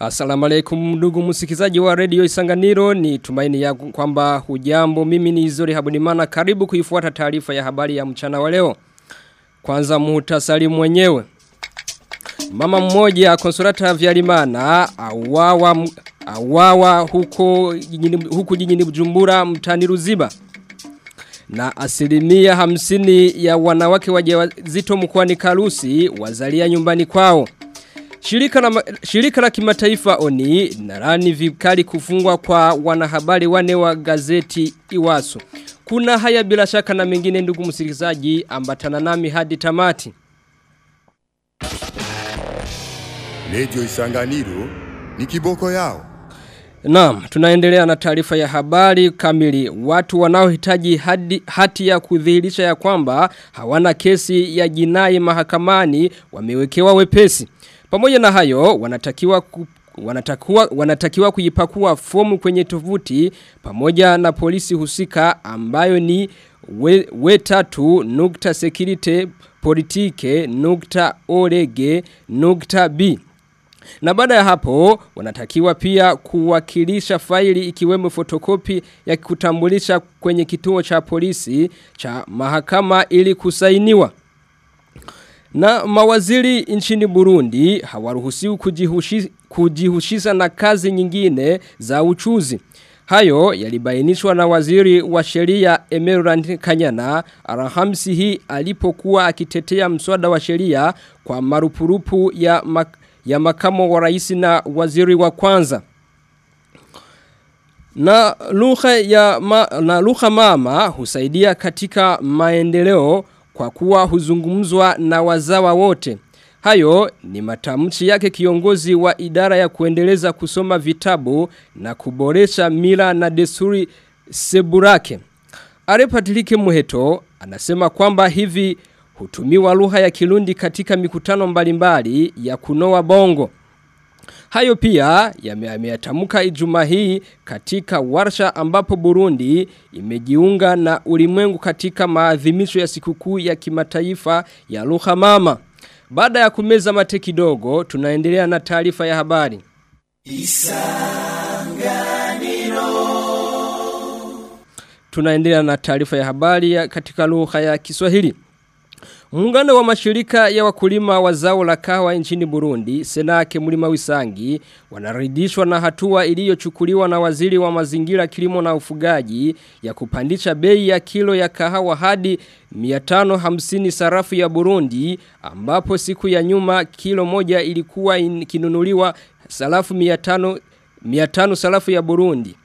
Asalamu alaikum ndugu msikizaji wa redio Isanganiro ni tumaini ya kwamba hujambo mimi ni Izori Habunimana karibu kuifuata taarifa ya habari ya mchana wa leo. Kwanza muhtasari mwenyewe. Mama mmoja konsulata Vyarimana awawa awawa huko jijini huko jijini Bujumbura mtani Ruziba. Na asilimia hamsini ya wanawake wajawazito mkoani Karusi wazalia nyumbani kwao. Shirika la, shirika la kimataifa ONI narani vikali kufungwa kwa wanahabari wane wa gazeti Iwaso. Kuna haya bila shaka na mengine ndugu msikilizaji ambatana nami hadi tamati. Lejo Isanganiro ni kiboko yao. Naam, tunaendelea na taarifa ya habari kamili. Watu wanaohitaji hadi hati ya kudhihirisha ya kwamba hawana kesi ya jinai mahakamani wamewekewa wepesi. Pamoja na hayo wanatakiwa ku, wanatakiwa wanatakiwa kuipakua fomu kwenye tovuti pamoja na polisi husika ambayo ni we, we tatu nukta politike nukta orege nukta b. Na baada ya hapo, wanatakiwa pia kuwakilisha faili ikiwemo fotokopi ya kutambulisha kwenye kituo cha polisi cha mahakama ili kusainiwa. Na mawaziri nchini Burundi hawaruhusiwi kujihushi, kujihushisha na kazi nyingine za uchuzi. Hayo yalibainishwa na waziri wa sheria Emerald Kanyana arahamsi hii alipokuwa akitetea mswada wa sheria kwa marupurupu ya mak ya makamo wa rais na waziri wa kwanza. Na lugha ya ma, na lugha mama husaidia katika maendeleo kwa kuwa huzungumzwa na wazawa wote. Hayo ni matamshi yake kiongozi wa idara ya kuendeleza kusoma vitabu na kuboresha mila na desturi Seburake. Arepatilike Muheto anasema kwamba hivi hutumiwa lugha ya Kirundi katika mikutano mbalimbali ya kunoa bongo. Hayo pia yameyatamka Ijumaa hii katika warsha ambapo Burundi imejiunga na ulimwengu katika maadhimisho ya sikukuu ya kimataifa ya lugha mama. Baada ya kumeza mate kidogo, tunaendelea na taarifa ya habari. Isanganiro. Tunaendelea na taarifa ya habari ya katika lugha ya Kiswahili. Muungano wa mashirika ya wakulima wa zao la kahawa nchini Burundi, Senake Mulima Wisangi, wanaridhishwa na hatua iliyochukuliwa na waziri wa mazingira kilimo na ufugaji ya kupandisha bei ya kilo ya kahawa hadi 550 sarafu ya Burundi, ambapo siku ya nyuma kilo moja ilikuwa kinunuliwa sarafu 500 500 sarafu ya Burundi.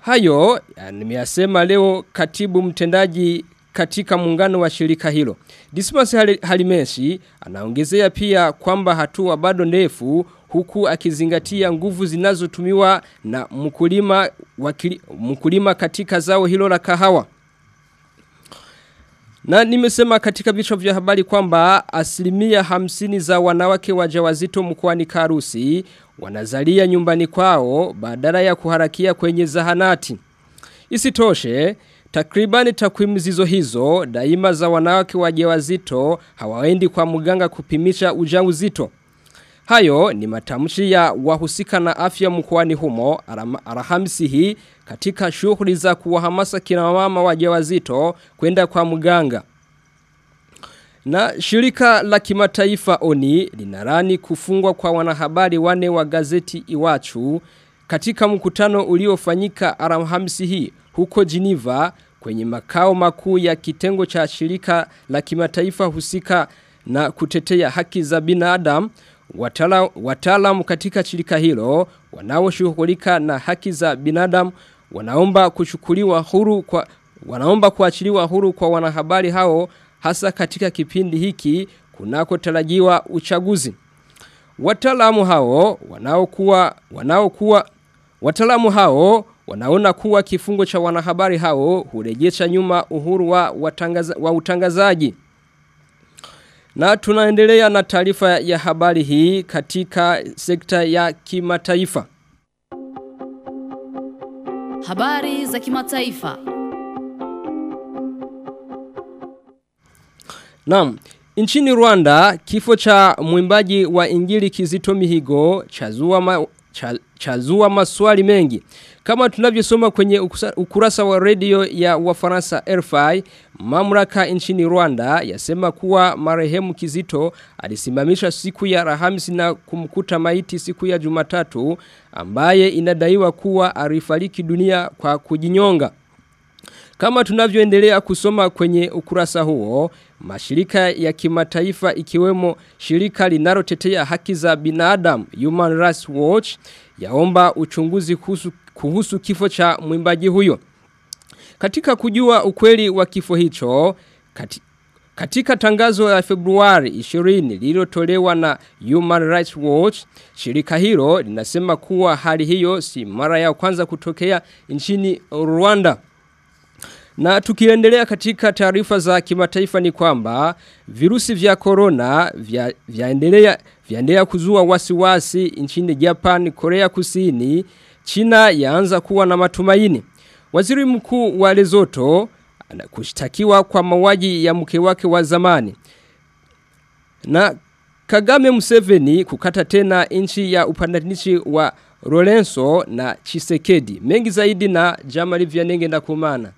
Hayo nimeyasema leo katibu mtendaji katika muungano wa shirika hilo. Dismas Halimeshi anaongezea pia kwamba hatua bado ndefu huku akizingatia nguvu zinazotumiwa na mkulima wakili, mkulima katika zao hilo la kahawa. Na nimesema katika vichwa vya habari kwamba asilimia hamsini za wanawake wajawazito mkoani Karusi wanazalia nyumbani kwao badala ya kuharakia kwenye zahanati. Isitoshe, Takribani takwimu zizo hizo daima za wanawake wajawazito hawaendi kwa mganga kupimisha ujauzito. Hayo ni matamshi ya wahusika na afya mkoani humo Alhamisi hii katika shughuli za kuwahamasa kina mama wajawazito kwenda kwa mganga. Na shirika la kimataifa ONI linarani kufungwa kwa wanahabari wane wa gazeti Iwachu katika mkutano uliofanyika Alhamisi hii huko Geneva kwenye makao makuu ya kitengo cha shirika la kimataifa husika na kutetea haki za binadamu wataalamu watala, katika shirika hilo wanaoshughulika na haki za binadamu wanaomba kuchukuliwa huru kwa wanaomba kuachiliwa huru kwa wanahabari hao hasa katika kipindi hiki kunakotarajiwa uchaguzi. Wataalamu hao wanaokuwa wanaokuwa wataalamu hao wanaona kuwa kifungo cha wanahabari hao hurejesha nyuma uhuru wa, watangaza, wa utangazaji. Na tunaendelea na taarifa ya habari hii katika sekta ya kimataifa. Habari za kimataifa. Naam, Nchini Rwanda, kifo cha mwimbaji wa Injili Kizito Mihigo chazua ma, chazua maswali mengi. Kama tunavyosoma kwenye ukurasa wa redio ya Wafaransa RFI, mamlaka nchini Rwanda yasema kuwa marehemu Kizito alisimamisha siku ya Alhamisi na kumkuta maiti siku ya Jumatatu ambaye inadaiwa kuwa alifariki dunia kwa kujinyonga. Kama tunavyoendelea kusoma kwenye ukurasa huo, mashirika ya kimataifa ikiwemo shirika linalotetea haki za binadamu Human Rights Watch yaomba uchunguzi kuhusu, kuhusu kifo cha mwimbaji huyo. Katika kujua ukweli wa kifo hicho, kati, katika tangazo la Februari 20 lililotolewa na Human Rights Watch, shirika hilo linasema kuwa hali hiyo si mara ya kwanza kutokea nchini Rwanda. Na tukiendelea katika taarifa za kimataifa ni kwamba virusi vya corona vya, vyaendelea vyaendelea kuzua wasiwasi nchini Japan, Korea Kusini, China yaanza kuwa na matumaini. Waziri mkuu wa Lesotho kushtakiwa kwa mauaji ya mke wake wa zamani. Na Kagame Museveni kukata tena nchi ya upandanishi wa Lorenzo na Chisekedi. Mengi zaidi na Jamali Vianenge na kumana.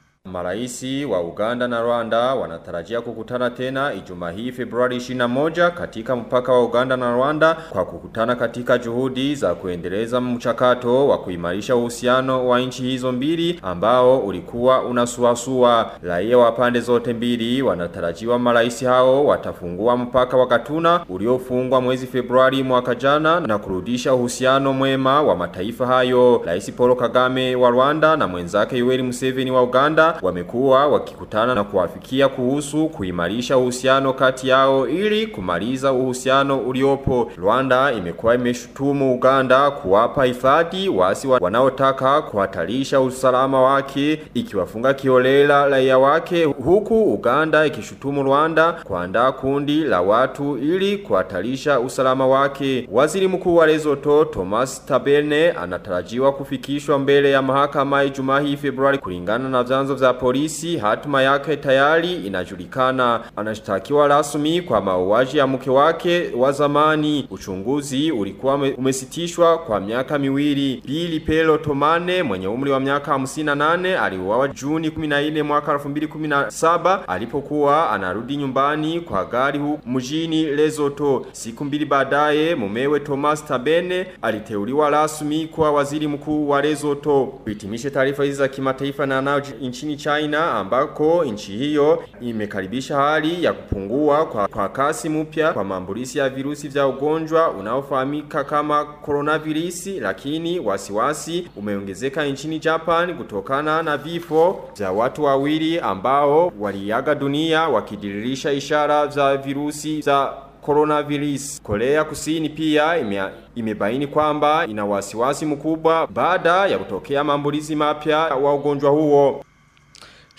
Maraisi wa Uganda na Rwanda wanatarajia kukutana tena Ijumaa hii Februari 21 katika mpaka wa Uganda na Rwanda kwa kukutana katika juhudi za kuendeleza mchakato wa kuimarisha uhusiano wa nchi hizo mbili ambao ulikuwa unasuasua. Raia wa pande zote mbili wanatarajiwa maraisi hao watafungua mpaka wa katuna uliofungwa mwezi Februari mwaka jana na kurudisha uhusiano mwema wa mataifa hayo. Rais Paul Kagame wa Rwanda na mwenzake Yoweri Museveni wa Uganda wamekuwa wakikutana na kuafikia kuhusu kuimarisha uhusiano kati yao ili kumaliza uhusiano uliopo. Rwanda imekuwa imeshutumu Uganda kuwapa hifadhi wasi wanaotaka kuhatarisha usalama wake ikiwafunga kiolela raia wake huku Uganda ikishutumu Rwanda kuandaa kundi la watu ili kuhatarisha usalama wake. Waziri mkuu wa Lesotho Thomas Tabene anatarajiwa kufikishwa mbele ya mahakama Ijumaa hii Februari kulingana na vyanzo vya polisi hatima yake tayari inajulikana. Anashtakiwa rasmi kwa mauaji ya mke wake wa zamani. Uchunguzi ulikuwa umesitishwa kwa miaka miwili. Billy Pelo Tomane mwenye umri wa miaka 58 aliuawa Juni 14 mwaka 2017 alipokuwa anarudi nyumbani kwa gari huko mjini Lesotho. Siku mbili baadaye mumewe Thomas Tabene aliteuliwa rasmi kwa waziri mkuu wa Lesotho. Kuhitimisha taarifa hizi za kimataifa na nao nchini China ambako nchi hiyo imekaribisha hali ya kupungua kwa, kwa kasi mpya kwa maambulizi ya virusi vya ugonjwa unaofahamika kama coronavirus, lakini wasiwasi umeongezeka nchini Japan kutokana na vifo vya watu wawili ambao waliaga dunia wakidiririsha ishara za virusi za coronavirus. Korea Kusini pia ime, imebaini kwamba ina wasiwasi mkubwa baada ya kutokea maambulizi mapya wa ugonjwa huo.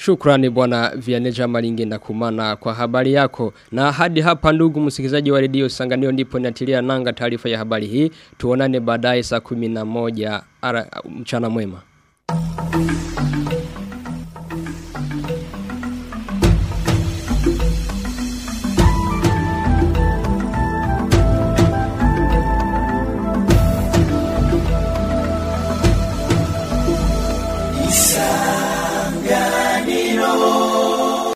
Shukrani bwana Vianeja Malingi na kumana kwa habari yako. Na hadi hapa ndugu msikilizaji wa redio Sanganio ndipo natilia nanga taarifa ya habari hii. Tuonane baadaye saa 11 mchana mwema.